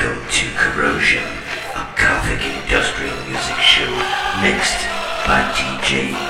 Welcome to Corrosion, a Gothic industrial music show mixed by DJ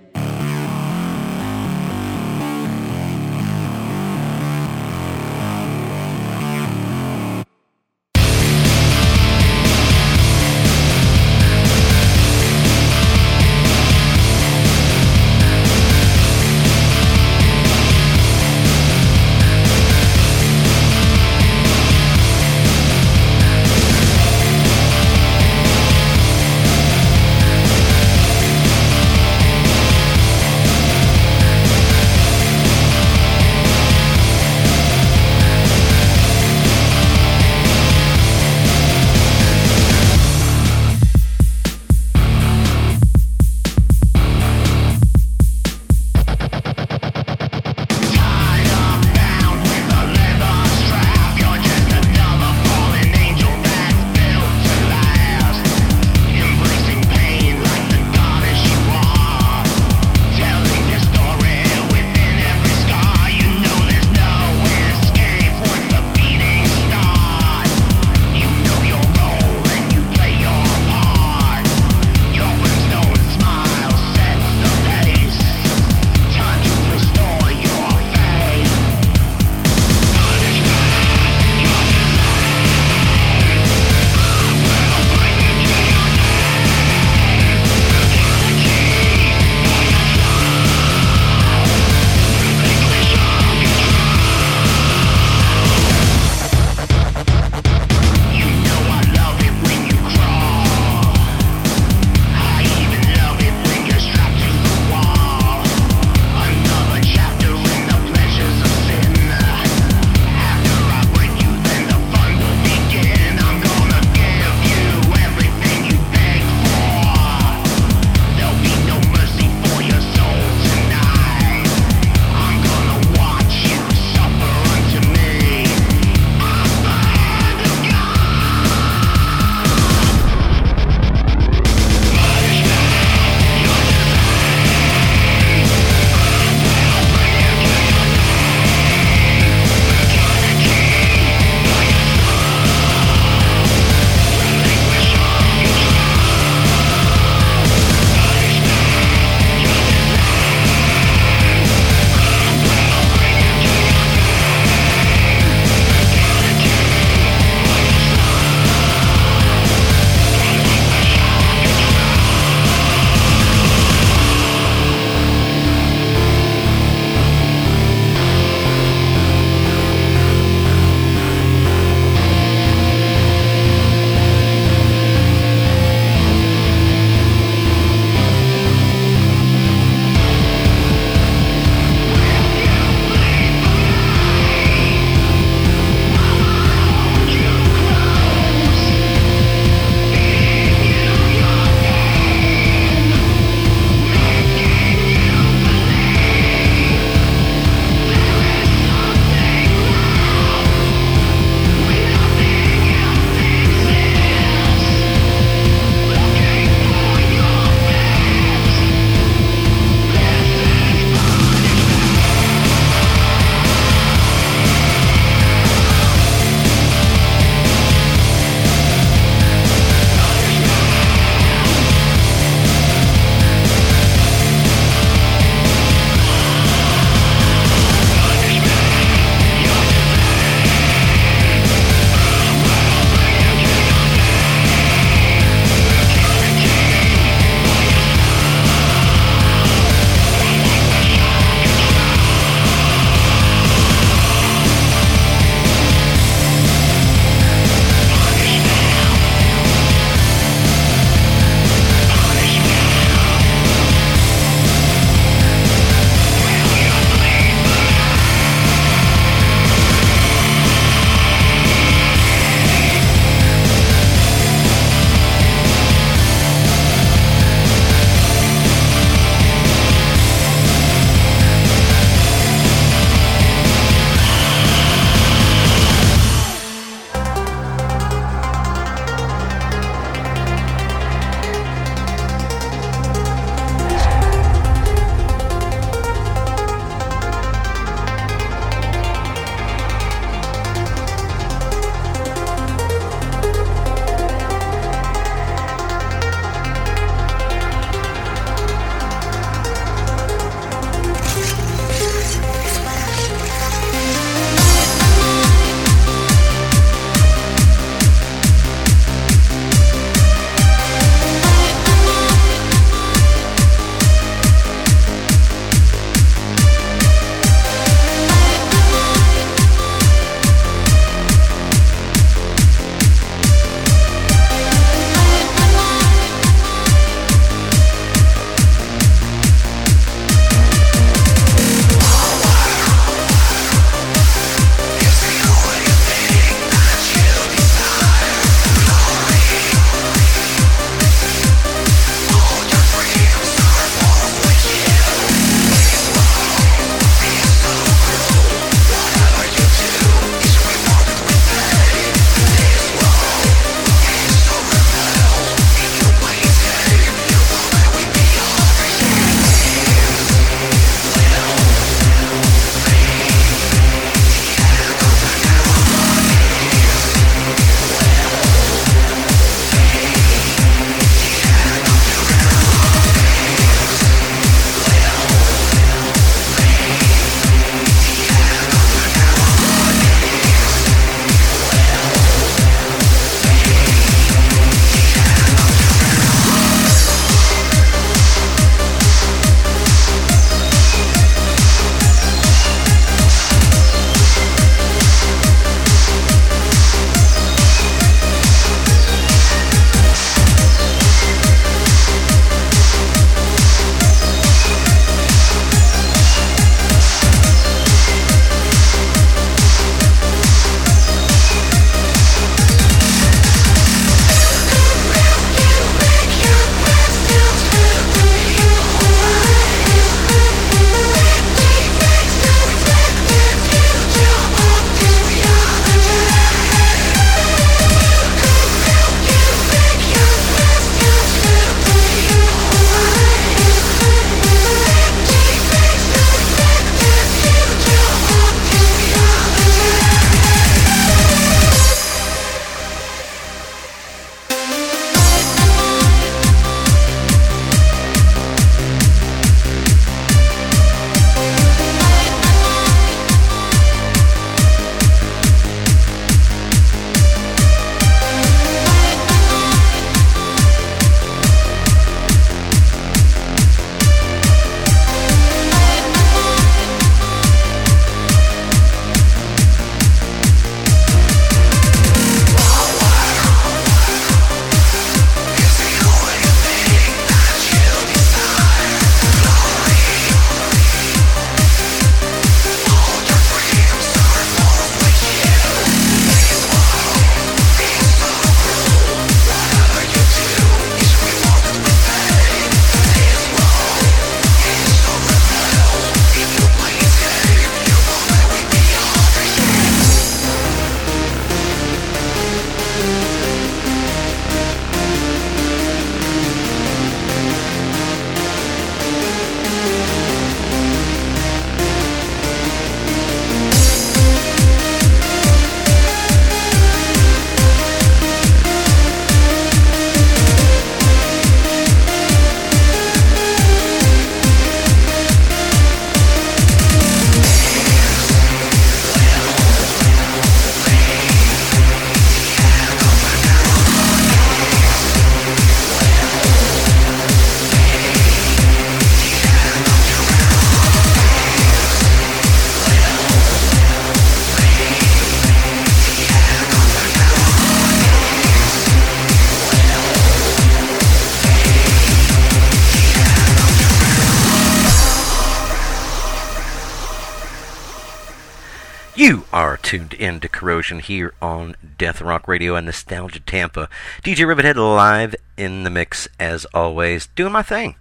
Tuned in to Corrosion here on Death Rock Radio and Nostalgia Tampa. DJ Rivethead live in the mix as always, doing my thing.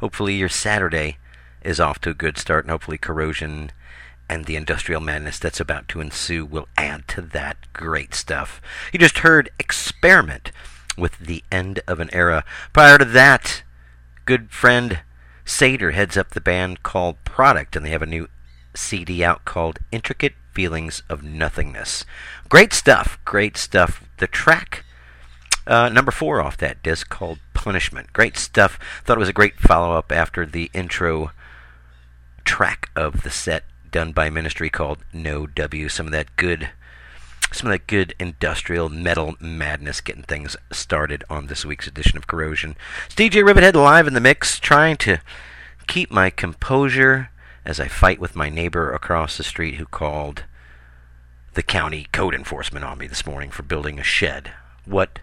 Hopefully your Saturday is off to a good start and hopefully Corrosion and the industrial madness that's about to ensue will add to that great stuff. You just heard Experiment with the end of an era. Prior to that, good friend Sater heads up the band called Product and they have a new CD out called Intricate Feelings of Nothingness. Great stuff, great stuff. The track uh, number four off that disc called Punishment. Great stuff. Thought it was a great follow up after the intro track of the set done by Ministry called No W. Some of that good, some of that good industrial metal madness getting things started on this week's edition of Corrosion. It's DJ Rivethead live in the mix, trying to keep my composure as I fight with my neighbor across the street who called the county code enforcement on me this morning for building a shed. What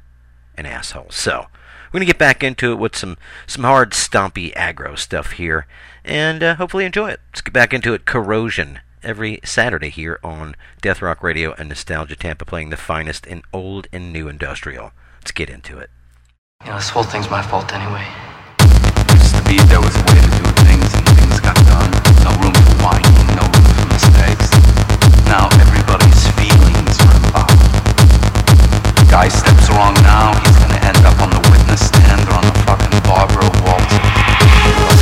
an asshole. So, we're going to get back into it with some, some hard, stompy aggro stuff here, and uh, hopefully enjoy it. Let's get back into it. Corrosion every Saturday here on Death Rock Radio and Nostalgia Tampa, playing the finest in old and new industrial. Let's get into it. You know, this whole thing's my fault anyway. Used to be there was a way to do things and things got done. Wrong now, he's gonna end up on the witness stand or on the fucking Barbara Walters.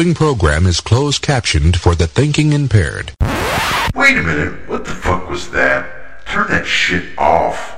following program is closed captioned for the thinking impaired. Wait a minute. What the fuck was that? Turn that shit off.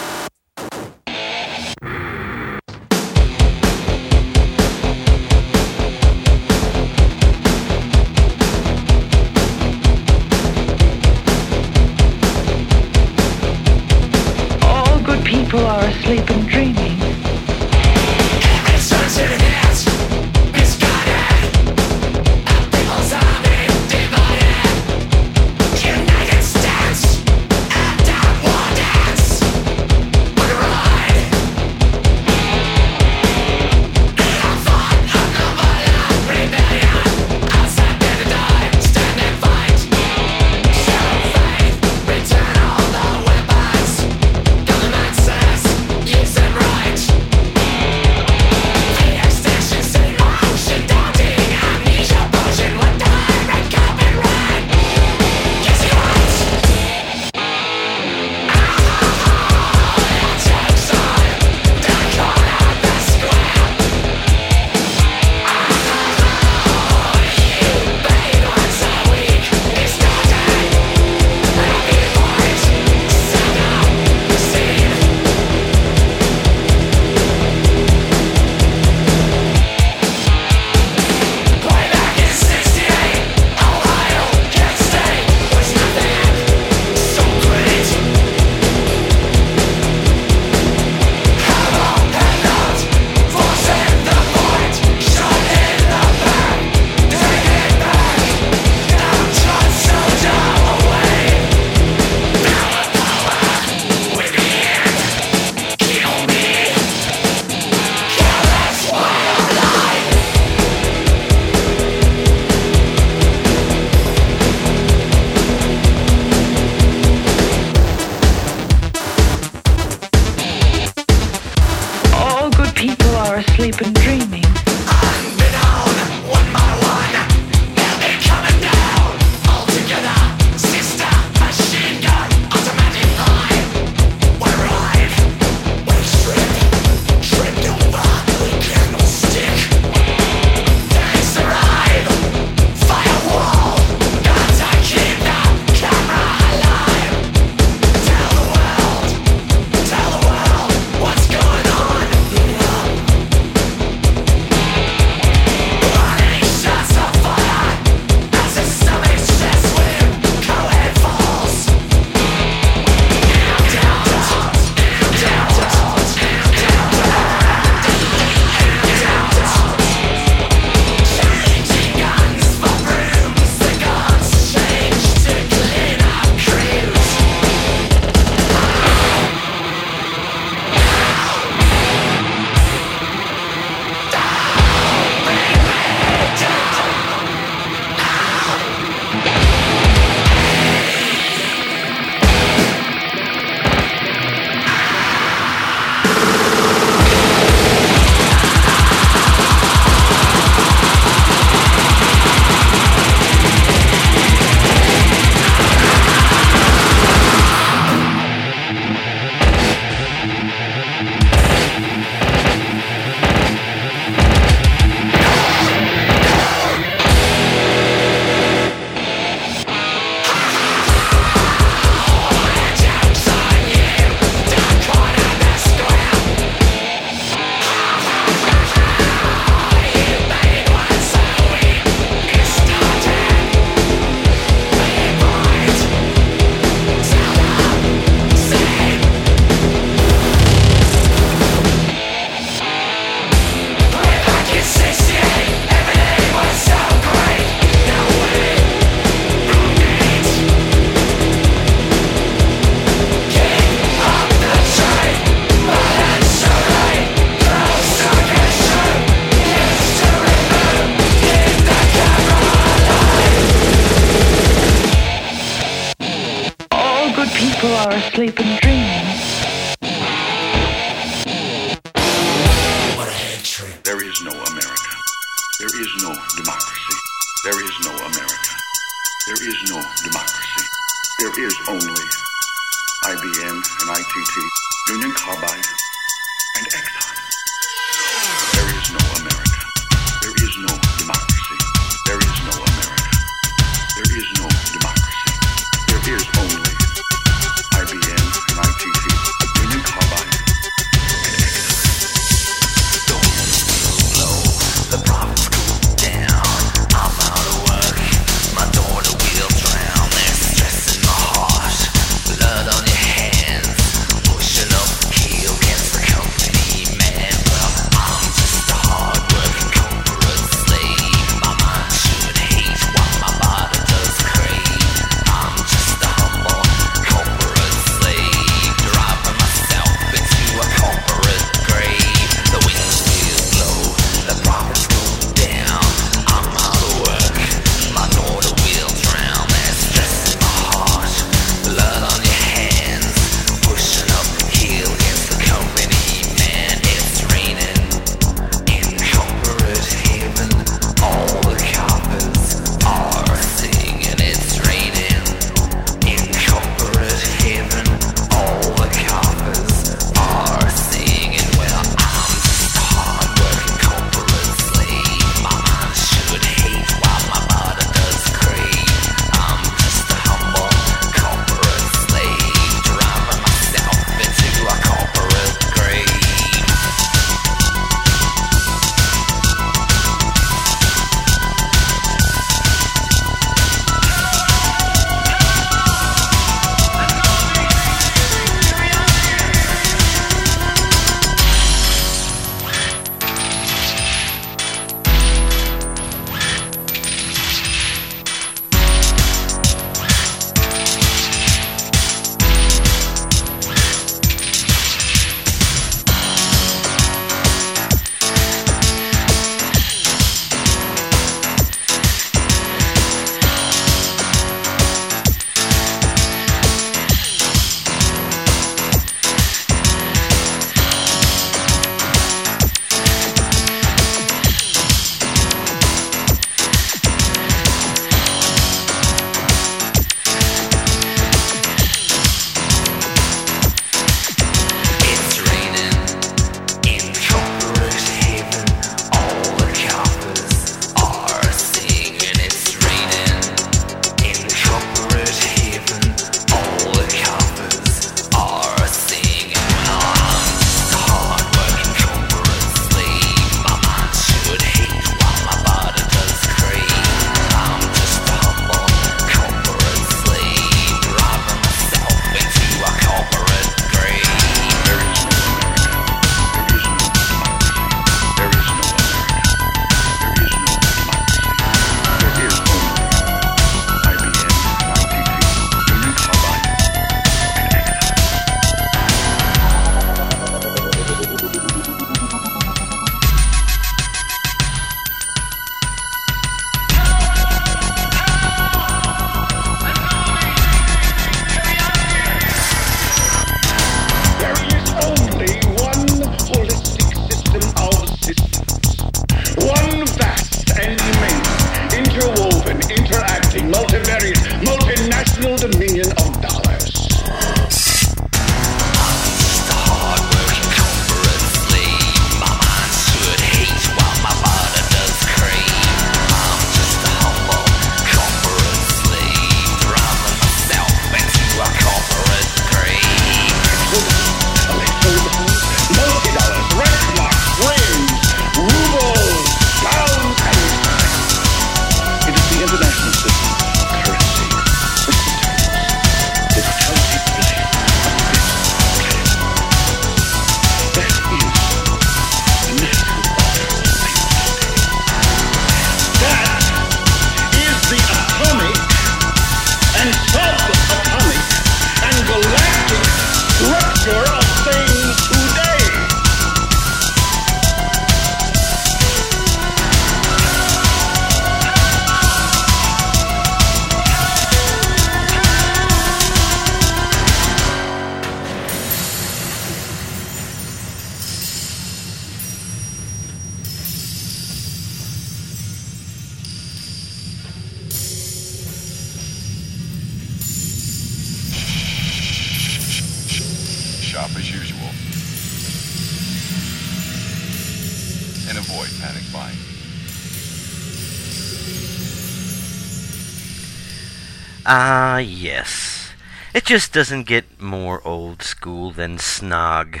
Ah, yes. It just doesn't get more old school than Snog.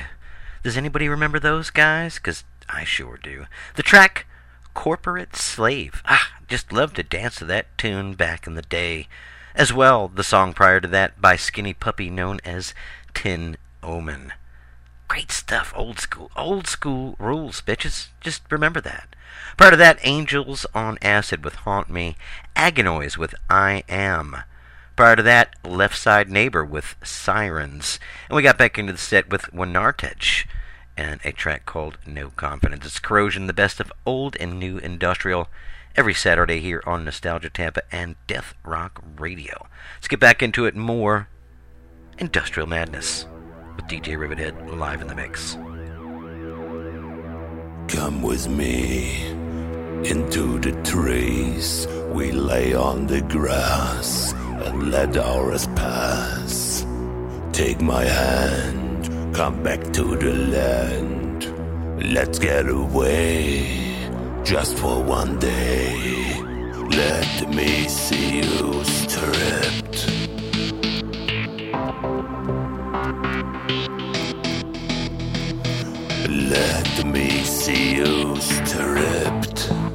Does anybody remember those guys? 'Cause I sure do. The track Corporate Slave. Ah, just loved to dance to that tune back in the day. As well, the song prior to that by Skinny Puppy known as Tin Omen. Great stuff, old school. Old school rules, bitches. Just remember that. Prior to that, Angels on Acid with Haunt Me, Agonoize with I Am. Prior to that, Left Side Neighbor with Sirens. And we got back into the set with Winartech and a track called No Confidence. It's Corrosion, the best of old and new industrial, every Saturday here on Nostalgia Tampa and Death Rock Radio. Let's get back into it more. Industrial Madness with DJ Rivethead live in the mix. Come with me into the trees. We lay on the grass and let hours pass. Take my hand, come back to the land. Let's get away just for one day. Let me see you stripped. Let me see you stripped.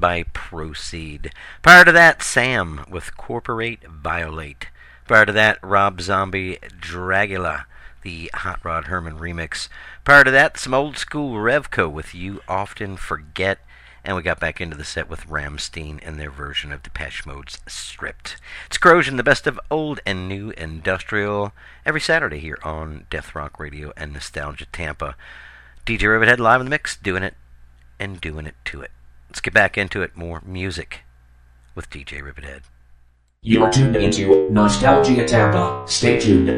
By Proceed. Prior to that, Sam with Corporate Violate. Prior to that, Rob Zombie Dragula, the Hot Rod Herman remix. Prior to that, some old school Revco with You Often Forget. And we got back into the set with Rammstein and their version of Depeche Mode's Stripped. It's Corrosion, the best of old and new industrial, every Saturday here on Death Rock Radio and Nostalgia Tampa. DJ Rivethead live in the mix, doing it and doing it to it. Let's get back into it. More music with DJ Rivethead. You're tuned into Nostalgia Tampa. Stay tuned.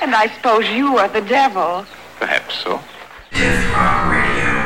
And I suppose you are the devil. Perhaps so. Death Rock Radio.